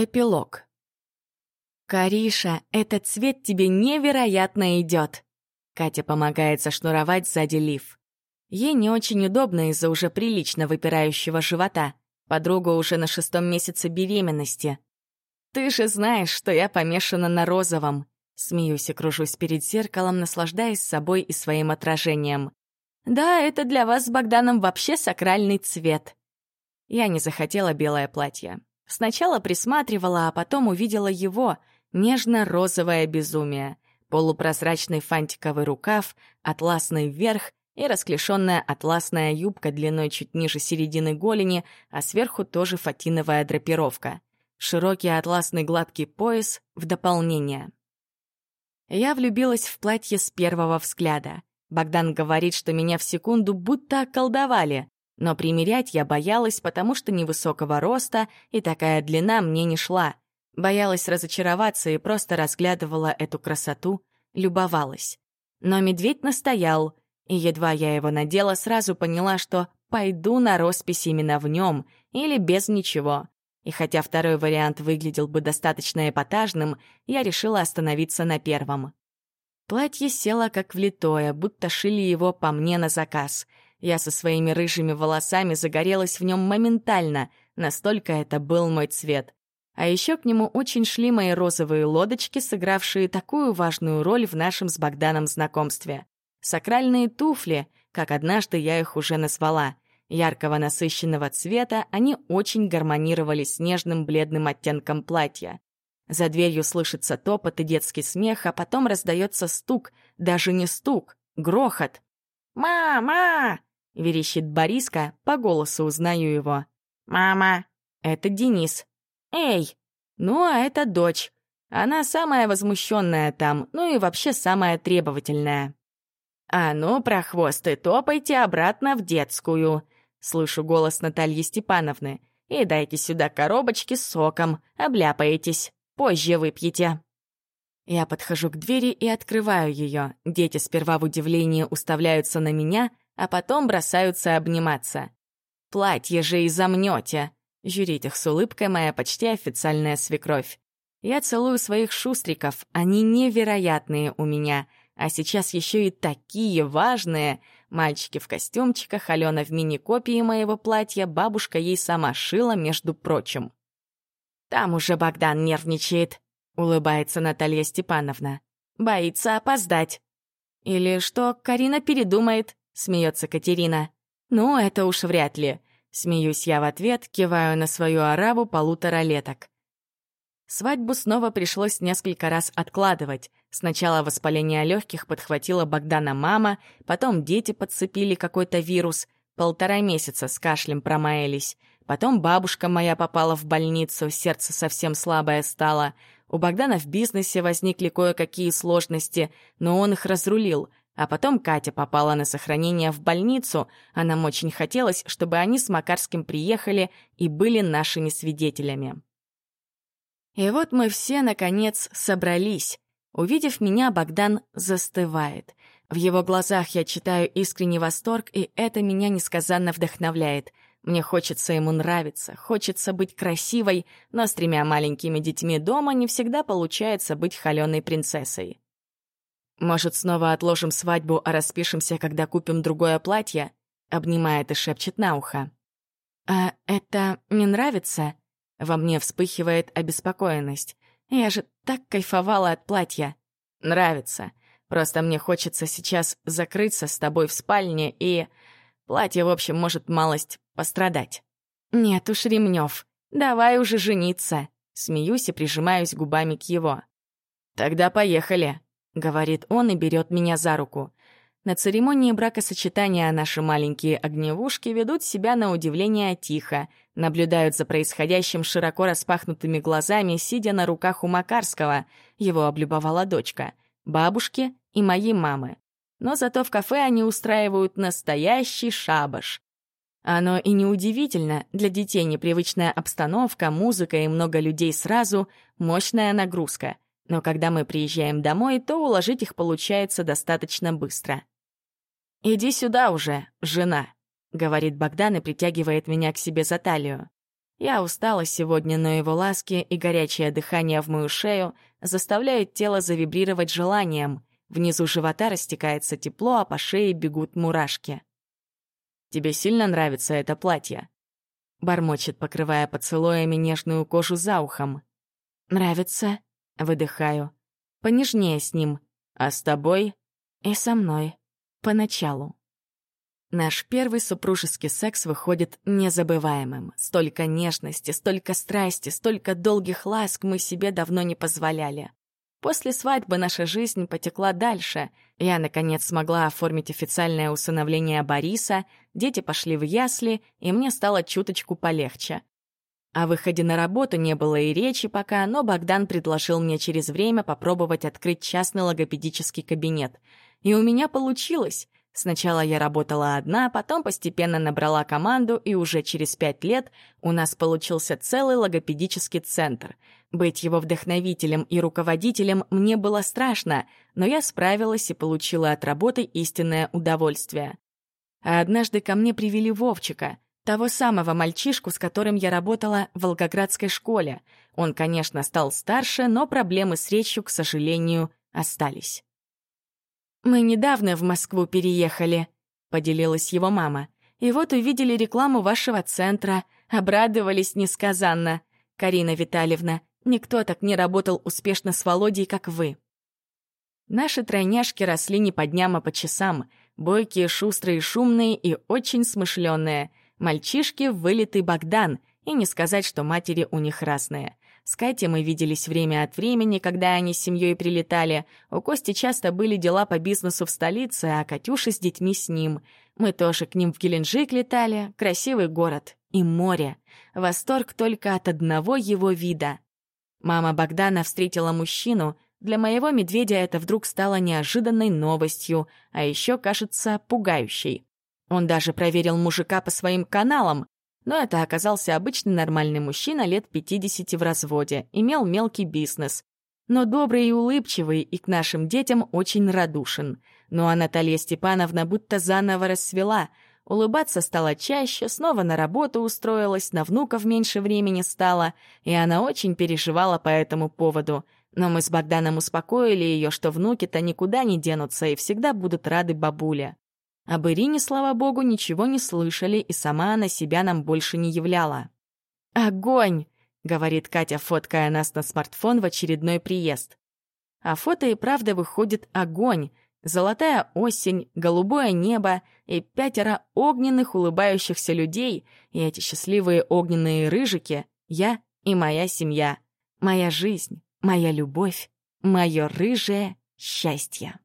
Эпилог. «Кариша, этот цвет тебе невероятно идет!» Катя помогает зашнуровать сзади лиф. Ей не очень удобно из-за уже прилично выпирающего живота. Подруга уже на шестом месяце беременности. «Ты же знаешь, что я помешана на розовом!» Смеюсь и кружусь перед зеркалом, наслаждаясь собой и своим отражением. «Да, это для вас с Богданом вообще сакральный цвет!» Я не захотела белое платье. Сначала присматривала, а потом увидела его — нежно-розовое безумие, полупрозрачный фантиковый рукав, атласный верх и расклешенная атласная юбка длиной чуть ниже середины голени, а сверху тоже фатиновая драпировка. Широкий атласный гладкий пояс в дополнение. Я влюбилась в платье с первого взгляда. Богдан говорит, что меня в секунду будто околдовали, но примерять я боялась, потому что невысокого роста и такая длина мне не шла — Боялась разочароваться и просто разглядывала эту красоту, любовалась. Но медведь настоял, и едва я его надела, сразу поняла, что пойду на роспись именно в нем или без ничего. И хотя второй вариант выглядел бы достаточно эпатажным, я решила остановиться на первом. Платье село как влитое, будто шили его по мне на заказ. Я со своими рыжими волосами загорелась в нем моментально, настолько это был мой цвет. А еще к нему очень шли мои розовые лодочки, сыгравшие такую важную роль в нашем с Богданом знакомстве. Сакральные туфли, как однажды я их уже назвала. Яркого насыщенного цвета они очень гармонировали с нежным бледным оттенком платья. За дверью слышится топот и детский смех, а потом раздается стук, даже не стук, грохот. «Мама!» — верещит Бориска, по голосу узнаю его. «Мама!» — это Денис, «Эй!» Ну, а это дочь. Она самая возмущенная там, ну и вообще самая требовательная. «А ну, прохвосты, топайте обратно в детскую!» Слышу голос Натальи Степановны. «И дайте сюда коробочки с соком, обляпаетесь, позже выпьете». Я подхожу к двери и открываю ее. Дети сперва в удивлении уставляются на меня, а потом бросаются обниматься. «Платье же и замнете!» Жюрит их с улыбкой моя почти официальная свекровь. Я целую своих шустриков, они невероятные у меня, а сейчас еще и такие важные. Мальчики в костюмчиках, Алена в мини-копии моего платья, бабушка ей сама шила, между прочим. «Там уже Богдан нервничает», — улыбается Наталья Степановна. «Боится опоздать». «Или что, Карина передумает», — смеется Катерина. «Ну, это уж вряд ли. Смеюсь я в ответ, киваю на свою арабу полуторалеток. Свадьбу снова пришлось несколько раз откладывать. Сначала воспаление легких подхватила Богдана мама, потом дети подцепили какой-то вирус, полтора месяца с кашлем промаялись. Потом бабушка моя попала в больницу, сердце совсем слабое стало. У Богдана в бизнесе возникли кое-какие сложности, но он их разрулил. А потом Катя попала на сохранение в больницу, а нам очень хотелось, чтобы они с Макарским приехали и были нашими свидетелями. И вот мы все, наконец, собрались. Увидев меня, Богдан застывает. В его глазах я читаю искренний восторг, и это меня несказанно вдохновляет. Мне хочется ему нравиться, хочется быть красивой, но с тремя маленькими детьми дома не всегда получается быть холеной принцессой. «Может, снова отложим свадьбу, а распишемся, когда купим другое платье?» — обнимает и шепчет на ухо. «А это не нравится?» Во мне вспыхивает обеспокоенность. «Я же так кайфовала от платья!» «Нравится. Просто мне хочется сейчас закрыться с тобой в спальне и... Платье, в общем, может малость пострадать». «Нет уж, Ремнёв, давай уже жениться!» Смеюсь и прижимаюсь губами к его. «Тогда поехали!» — говорит он и берет меня за руку. На церемонии бракосочетания наши маленькие огневушки ведут себя на удивление тихо, наблюдают за происходящим широко распахнутыми глазами, сидя на руках у Макарского, его облюбовала дочка, бабушки и моей мамы. Но зато в кафе они устраивают настоящий шабаш. Оно и неудивительно, для детей непривычная обстановка, музыка и много людей сразу — мощная нагрузка — но когда мы приезжаем домой, то уложить их получается достаточно быстро. «Иди сюда уже, жена», — говорит Богдан и притягивает меня к себе за талию. Я устала сегодня, но его ласки и горячее дыхание в мою шею заставляют тело завибрировать желанием. Внизу живота растекается тепло, а по шее бегут мурашки. «Тебе сильно нравится это платье?» Бормочет, покрывая поцелуями нежную кожу за ухом. «Нравится?» — выдыхаю. «Понежнее с ним. А с тобой?» «И со мной. Поначалу». Наш первый супружеский секс выходит незабываемым. Столько нежности, столько страсти, столько долгих ласк мы себе давно не позволяли. После свадьбы наша жизнь потекла дальше. Я, наконец, смогла оформить официальное усыновление Бориса, дети пошли в ясли, и мне стало чуточку полегче. О выходе на работу не было и речи пока, но Богдан предложил мне через время попробовать открыть частный логопедический кабинет. И у меня получилось. Сначала я работала одна, потом постепенно набрала команду, и уже через пять лет у нас получился целый логопедический центр. Быть его вдохновителем и руководителем мне было страшно, но я справилась и получила от работы истинное удовольствие. А однажды ко мне привели Вовчика, того самого мальчишку, с которым я работала в Волгоградской школе. Он, конечно, стал старше, но проблемы с речью, к сожалению, остались. «Мы недавно в Москву переехали», — поделилась его мама. «И вот увидели рекламу вашего центра, обрадовались несказанно. Карина Витальевна, никто так не работал успешно с Володей, как вы». Наши тройняшки росли не по дням, а по часам. Бойкие, шустрые, шумные и очень смышленые. Мальчишки — вылитый Богдан, и не сказать, что матери у них разные. С Катей мы виделись время от времени, когда они с семьей прилетали. У Кости часто были дела по бизнесу в столице, а Катюша с детьми с ним. Мы тоже к ним в Геленджик летали. Красивый город. И море. Восторг только от одного его вида. Мама Богдана встретила мужчину. Для моего медведя это вдруг стало неожиданной новостью, а еще, кажется, пугающей. Он даже проверил мужика по своим каналам, но это оказался обычный нормальный мужчина лет 50 в разводе, имел мелкий бизнес. Но добрый и улыбчивый, и к нашим детям очень радушен. Ну а Наталья Степановна будто заново расцвела. Улыбаться стала чаще, снова на работу устроилась, на внуков меньше времени стало, и она очень переживала по этому поводу. Но мы с Богданом успокоили ее, что внуки-то никуда не денутся и всегда будут рады бабуле. Об Ирине, слава богу, ничего не слышали, и сама она себя нам больше не являла. «Огонь!» — говорит Катя, фоткая нас на смартфон в очередной приезд. А фото и правда выходит огонь. Золотая осень, голубое небо и пятеро огненных улыбающихся людей, и эти счастливые огненные рыжики — я и моя семья, моя жизнь, моя любовь, мое рыжее счастье.